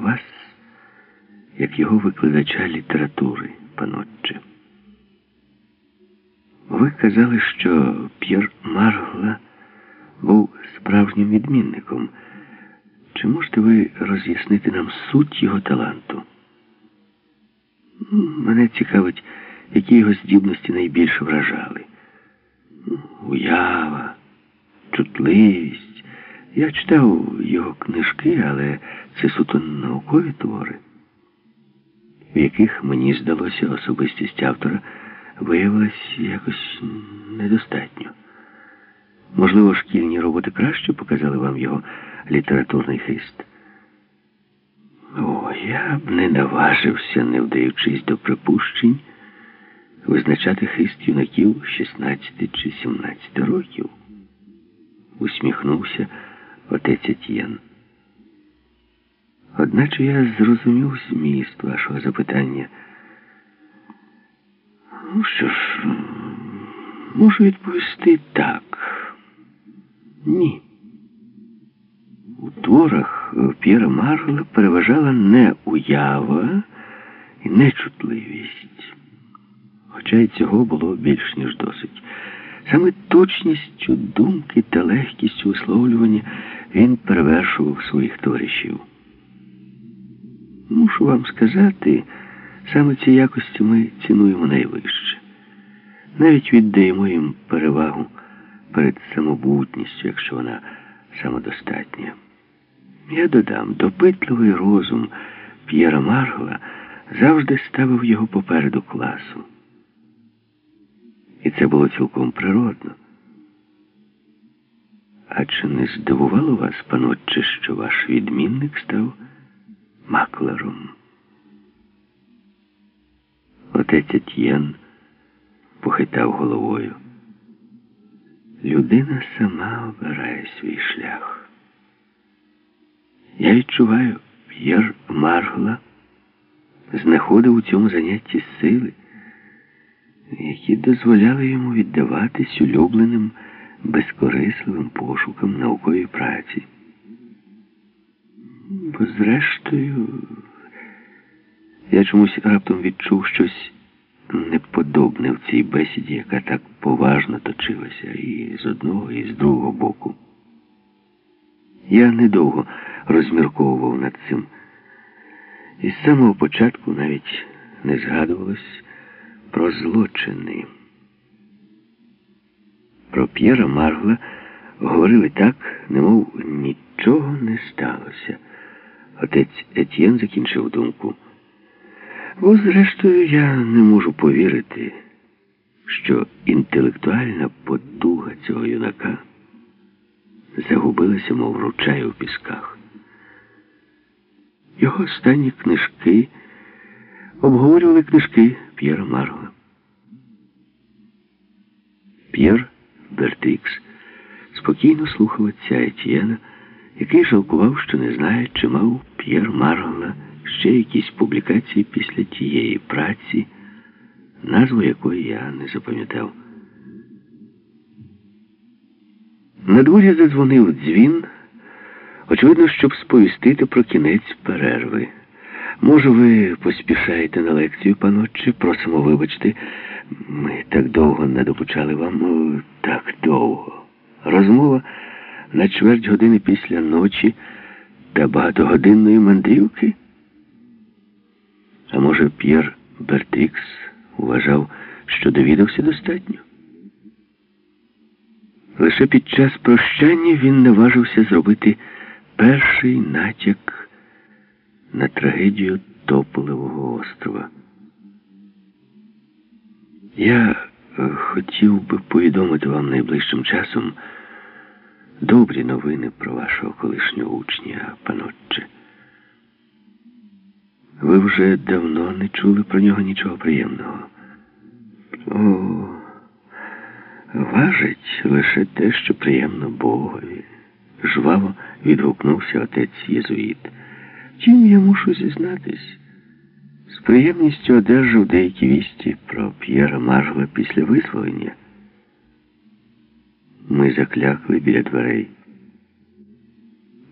вас, як його викладача літератури, панотче. Ви казали, що П'єр Маргла був справжнім відмінником. Чи можете ви роз'яснити нам суть його таланту? Мене цікавить, які його здібності найбільше вражали. Уява, чутливість. Я читав його книжки, але це суто наукові твори, в яких мені здалося особистість автора виявилась якось недостатньо. Можливо, шкільні роботи краще показали вам його літературний хист. О, я б не наважився, не вдаючись до припущень, визначати хист юнаків 16 чи 17 років. Усміхнувся отець Етьєн. Одначе я зрозумів зміст вашого запитання. Ну що ж, можу відповісти так. Ні. У творах П'єра Маргла переважала не уява і не чутливість. Хоча й цього було більш ніж досить. Саме точністю думки та легкістю висловлювання він перевершував своїх товаришів. Мушу вам сказати, саме ці якості ми цінуємо найвище. Навіть віддаємо їм перевагу перед самобутністю, якщо вона самодостатня. Я додам, допитливий розум П'єра Маргла завжди ставив його попереду класу. І це було цілком природно. А чи не здивувало вас, панотче, що ваш відмінник став маклером? Отець Етьєн похитав головою. Людина сама обирає свій шлях. Я відчуваю, П'єр Маргла знаходив у цьому занятті сили, які дозволяли йому віддаватись улюбленим безкорисливим пошукам наукової праці. Бо, зрештою, я чомусь раптом відчув щось неподобне в цій бесіді, яка так поважно точилася і з одного, і з другого боку. Я недовго розмірковував над цим. І з самого початку навіть не згадувалось про злочини. Про П'єра Маргла говорили так, немов нічого не сталося. Отець Етьєн закінчив думку. Бо, зрештою, я не можу повірити, що інтелектуальна потуга цього юнака загубилася, мов ручай у пісках. Його останні книжки обговорювали книжки П'єра Маргла. П'єр Бертикс спокійно слухав отця Етьєна, який жалкував, що не знає, чи мав П'єр Маргла ще якісь публікації після тієї праці, назву якої я не запам'ятав. На дворі задзвонив дзвін, очевидно, щоб сповістити про кінець перерви. Може, ви поспішаєте на лекцію, панотче, просимо вибачте. Ми так довго не допучали вам, так довго. Розмова на чверть години після ночі та багатогодинної мандрівки. А може, П'єр Бертикс вважав, що довідався достатньо? Лише під час прощання він наважився зробити перший натяк на трагедію Тополевого острова. Я е, хотів би повідомити вам найближчим часом добрі новини про вашого колишнього учня, панотче. Ви вже давно не чули про нього нічого приємного. О, важить лише те, що приємно Богові. Жваво відгукнувся отець Єзуїт. Втім, я мушу зізнатись. З приємністю одержав деякі вісті про П'єра Маргла після визволення. Ми заклякли біля дверей.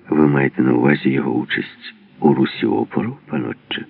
Ви маєте на увазі його участь у Русі опору, панотче?